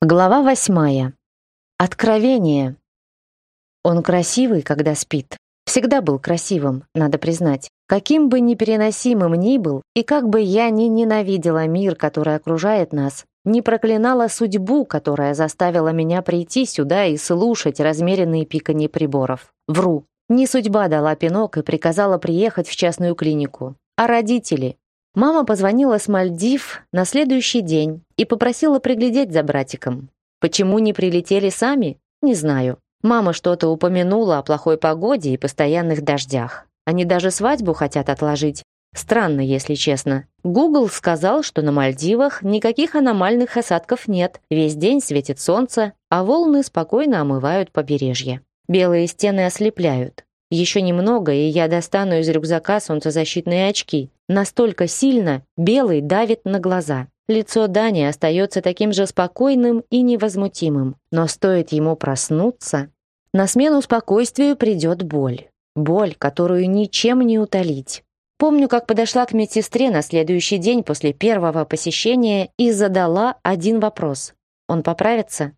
Глава восьмая. Откровение. Он красивый, когда спит. Всегда был красивым, надо признать. Каким бы непереносимым ни был, и как бы я ни ненавидела мир, который окружает нас, не проклинала судьбу, которая заставила меня прийти сюда и слушать размеренные пиканье приборов. Вру. Не судьба дала пинок и приказала приехать в частную клинику, а родители, Мама позвонила с Мальдив на следующий день и попросила приглядеть за братиком. Почему не прилетели сами? Не знаю. Мама что-то упомянула о плохой погоде и постоянных дождях. Они даже свадьбу хотят отложить. Странно, если честно. Google сказал, что на Мальдивах никаких аномальных осадков нет. Весь день светит солнце, а волны спокойно омывают побережье. Белые стены ослепляют. Еще немного, и я достану из рюкзака солнцезащитные очки. Настолько сильно белый давит на глаза. Лицо Дани остается таким же спокойным и невозмутимым. Но стоит ему проснуться, на смену спокойствию придет боль. Боль, которую ничем не утолить. Помню, как подошла к медсестре на следующий день после первого посещения и задала один вопрос. Он поправится?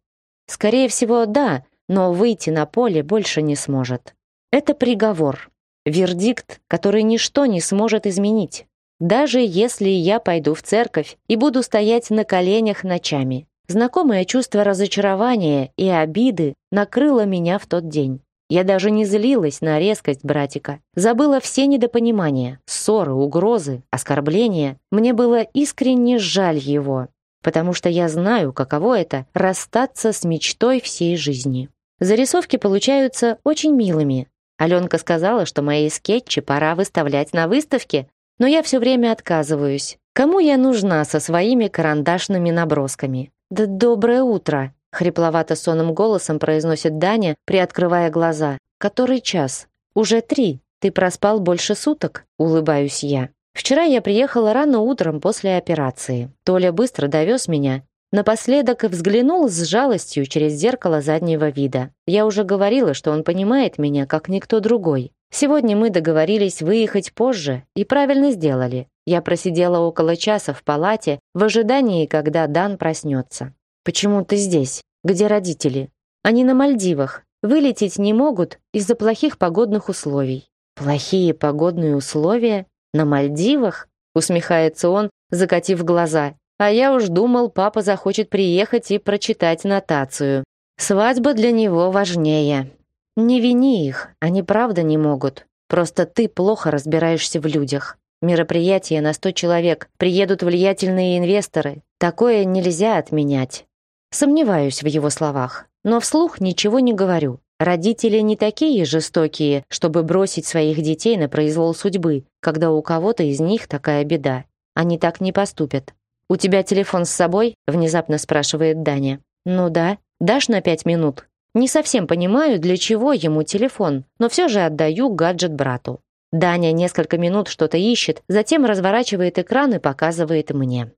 Скорее всего, да, но выйти на поле больше не сможет. Это приговор, вердикт, который ничто не сможет изменить. Даже если я пойду в церковь и буду стоять на коленях ночами. Знакомое чувство разочарования и обиды накрыло меня в тот день. Я даже не злилась на резкость братика. Забыла все недопонимания, ссоры, угрозы, оскорбления. Мне было искренне жаль его, потому что я знаю, каково это — расстаться с мечтой всей жизни. Зарисовки получаются очень милыми, Аленка сказала, что мои скетчи пора выставлять на выставке, но я все время отказываюсь. Кому я нужна со своими карандашными набросками? Да доброе утро, хрипловато сонным голосом произносит Даня, приоткрывая глаза. Который час? Уже три. Ты проспал больше суток? Улыбаюсь я. Вчера я приехала рано утром после операции. Толя быстро довез меня, Напоследок взглянул с жалостью через зеркало заднего вида. Я уже говорила, что он понимает меня, как никто другой. Сегодня мы договорились выехать позже и правильно сделали. Я просидела около часа в палате в ожидании, когда Дан проснется. «Почему ты здесь? Где родители?» «Они на Мальдивах. Вылететь не могут из-за плохих погодных условий». «Плохие погодные условия? На Мальдивах?» усмехается он, закатив глаза а я уж думал, папа захочет приехать и прочитать нотацию. Свадьба для него важнее. Не вини их, они правда не могут. Просто ты плохо разбираешься в людях. Мероприятие на 100 человек, приедут влиятельные инвесторы. Такое нельзя отменять. Сомневаюсь в его словах, но вслух ничего не говорю. Родители не такие жестокие, чтобы бросить своих детей на произвол судьбы, когда у кого-то из них такая беда. Они так не поступят. «У тебя телефон с собой?» — внезапно спрашивает Даня. «Ну да. Дашь на пять минут?» Не совсем понимаю, для чего ему телефон, но все же отдаю гаджет брату. Даня несколько минут что-то ищет, затем разворачивает экран и показывает мне.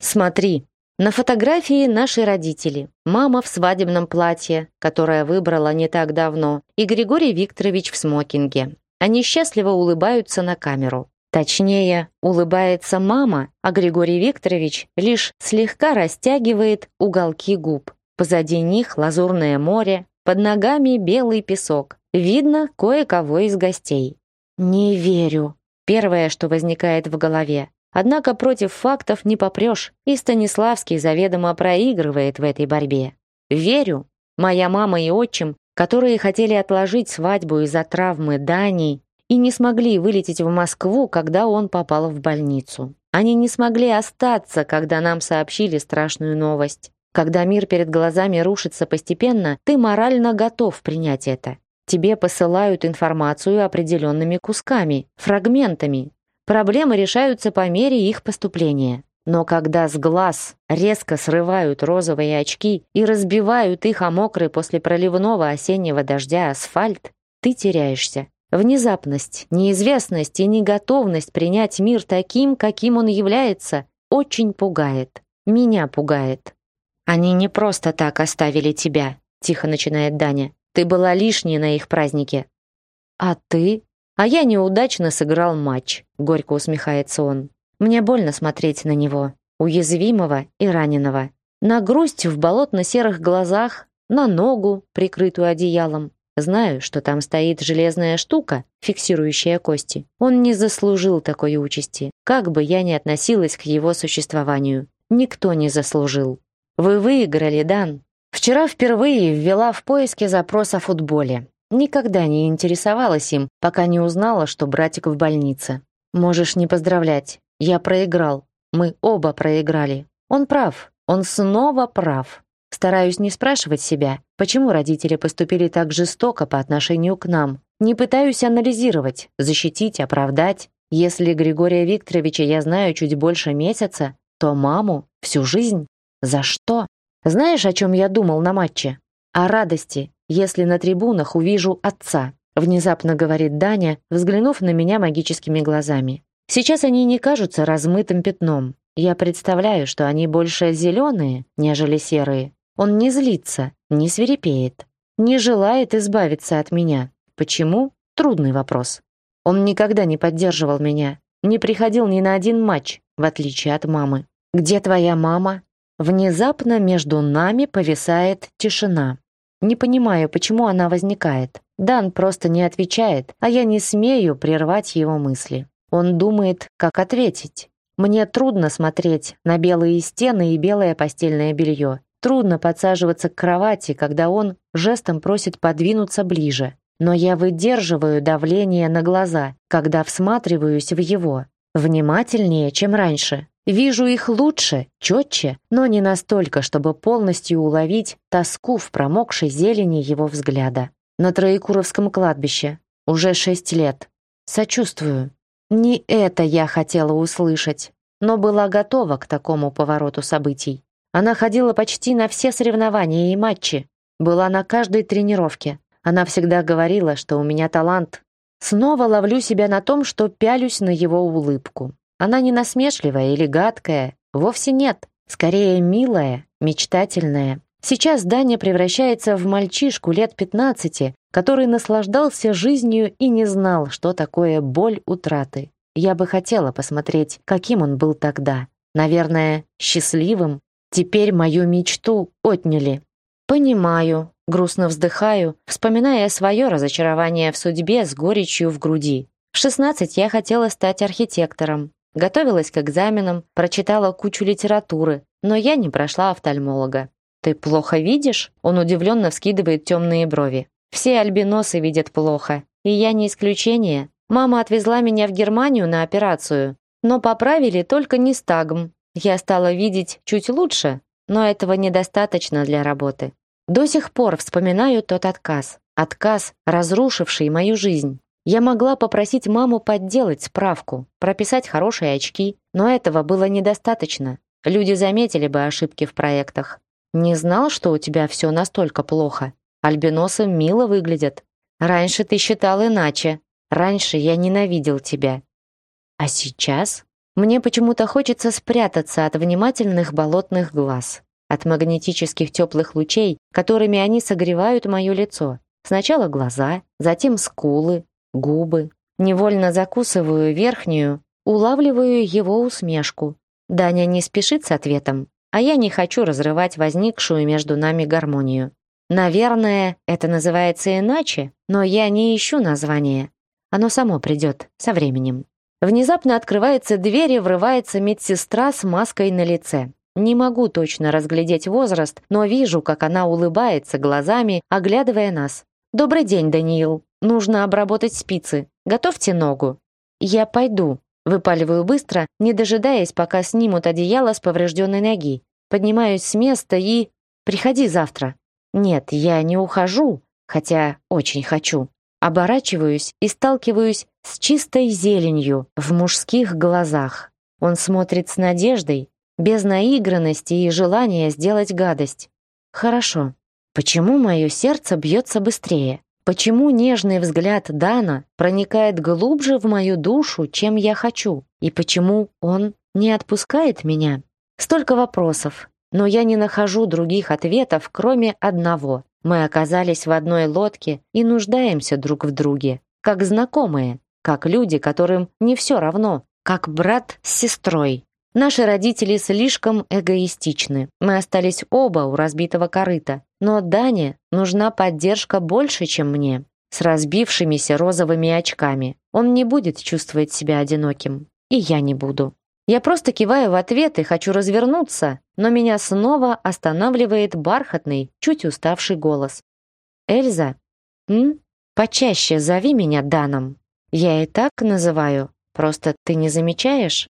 «Смотри, на фотографии наши родители. Мама в свадебном платье, которое выбрала не так давно, и Григорий Викторович в смокинге. Они счастливо улыбаются на камеру. Точнее, улыбается мама, а Григорий Викторович лишь слегка растягивает уголки губ. Позади них лазурное море, под ногами белый песок. Видно кое-кого из гостей. «Не верю», — первое, что возникает в голове. Однако против фактов не попрешь, и Станиславский заведомо проигрывает в этой борьбе. «Верю. Моя мама и отчим, которые хотели отложить свадьбу из-за травмы Дании, и не смогли вылететь в Москву, когда он попал в больницу. Они не смогли остаться, когда нам сообщили страшную новость. Когда мир перед глазами рушится постепенно, ты морально готов принять это. Тебе посылают информацию определенными кусками, фрагментами. Проблемы решаются по мере их поступления. Но когда с глаз резко срывают розовые очки и разбивают их о мокрый после проливного осеннего дождя асфальт, ты теряешься. Внезапность, неизвестность и неготовность принять мир таким, каким он является, очень пугает. Меня пугает. «Они не просто так оставили тебя», — тихо начинает Даня. «Ты была лишней на их празднике». «А ты?» «А я неудачно сыграл матч», — горько усмехается он. «Мне больно смотреть на него, уязвимого и раненого. На грусть в болотно-серых глазах, на ногу, прикрытую одеялом, Знаю, что там стоит железная штука, фиксирующая кости. Он не заслужил такой участи, как бы я ни относилась к его существованию. Никто не заслужил. Вы выиграли, Дан. Вчера впервые ввела в поиске запрос о футболе. Никогда не интересовалась им, пока не узнала, что братик в больнице. Можешь не поздравлять. Я проиграл. Мы оба проиграли. Он прав. Он снова прав. Стараюсь не спрашивать себя, почему родители поступили так жестоко по отношению к нам. Не пытаюсь анализировать, защитить, оправдать. Если Григория Викторовича я знаю чуть больше месяца, то маму всю жизнь. За что? Знаешь, о чем я думал на матче? О радости, если на трибунах увижу отца. Внезапно говорит Даня, взглянув на меня магическими глазами. Сейчас они не кажутся размытым пятном. Я представляю, что они больше зеленые, нежели серые. Он не злится, не свирепеет, не желает избавиться от меня. Почему? Трудный вопрос. Он никогда не поддерживал меня, не приходил ни на один матч, в отличие от мамы. «Где твоя мама?» Внезапно между нами повисает тишина. Не понимаю, почему она возникает. Дан просто не отвечает, а я не смею прервать его мысли. Он думает, как ответить. Мне трудно смотреть на белые стены и белое постельное белье, Трудно подсаживаться к кровати, когда он жестом просит подвинуться ближе. Но я выдерживаю давление на глаза, когда всматриваюсь в его. Внимательнее, чем раньше. Вижу их лучше, четче, но не настолько, чтобы полностью уловить тоску в промокшей зелени его взгляда. На Троекуровском кладбище. Уже шесть лет. Сочувствую. Не это я хотела услышать, но была готова к такому повороту событий. Она ходила почти на все соревнования и матчи, была на каждой тренировке. Она всегда говорила, что у меня талант. Снова ловлю себя на том, что пялюсь на его улыбку. Она не насмешливая или гадкая, вовсе нет. Скорее, милая, мечтательная. Сейчас Даня превращается в мальчишку лет 15, который наслаждался жизнью и не знал, что такое боль утраты. Я бы хотела посмотреть, каким он был тогда. Наверное, счастливым Теперь мою мечту отняли. Понимаю, грустно вздыхаю, вспоминая свое разочарование в судьбе с горечью в груди. В 16 я хотела стать архитектором. Готовилась к экзаменам, прочитала кучу литературы, но я не прошла офтальмолога. «Ты плохо видишь?» Он удивленно вскидывает темные брови. «Все альбиносы видят плохо, и я не исключение. Мама отвезла меня в Германию на операцию, но поправили только нестагм, я стала видеть чуть лучше, но этого недостаточно для работы. До сих пор вспоминаю тот отказ. Отказ, разрушивший мою жизнь. Я могла попросить маму подделать справку, прописать хорошие очки, но этого было недостаточно. Люди заметили бы ошибки в проектах. Не знал, что у тебя все настолько плохо. Альбиносы мило выглядят. Раньше ты считал иначе. Раньше я ненавидел тебя. А сейчас? Мне почему-то хочется спрятаться от внимательных болотных глаз, от магнетических теплых лучей, которыми они согревают мое лицо. Сначала глаза, затем скулы, губы. Невольно закусываю верхнюю, улавливаю его усмешку. Даня не спешит с ответом, а я не хочу разрывать возникшую между нами гармонию. Наверное, это называется иначе, но я не ищу название. Оно само придет со временем. Внезапно открывается дверь и врывается медсестра с маской на лице. Не могу точно разглядеть возраст, но вижу, как она улыбается глазами, оглядывая нас. «Добрый день, Даниил. Нужно обработать спицы. Готовьте ногу». «Я пойду». Выпаливаю быстро, не дожидаясь, пока снимут одеяло с поврежденной ноги. Поднимаюсь с места и... «Приходи завтра». «Нет, я не ухожу, хотя очень хочу». Оборачиваюсь и сталкиваюсь с чистой зеленью в мужских глазах. Он смотрит с надеждой, без наигранности и желания сделать гадость. Хорошо. Почему мое сердце бьется быстрее? Почему нежный взгляд Дана проникает глубже в мою душу, чем я хочу? И почему он не отпускает меня? Столько вопросов, но я не нахожу других ответов, кроме одного. Мы оказались в одной лодке и нуждаемся друг в друге, как знакомые, как люди, которым не все равно, как брат с сестрой. Наши родители слишком эгоистичны. Мы остались оба у разбитого корыта. Но Дане нужна поддержка больше, чем мне. С разбившимися розовыми очками. Он не будет чувствовать себя одиноким. И я не буду. Я просто киваю в ответ и хочу развернуться, но меня снова останавливает бархатный, чуть уставший голос. «Эльза, м? почаще зови меня Даном. Я и так называю, просто ты не замечаешь?»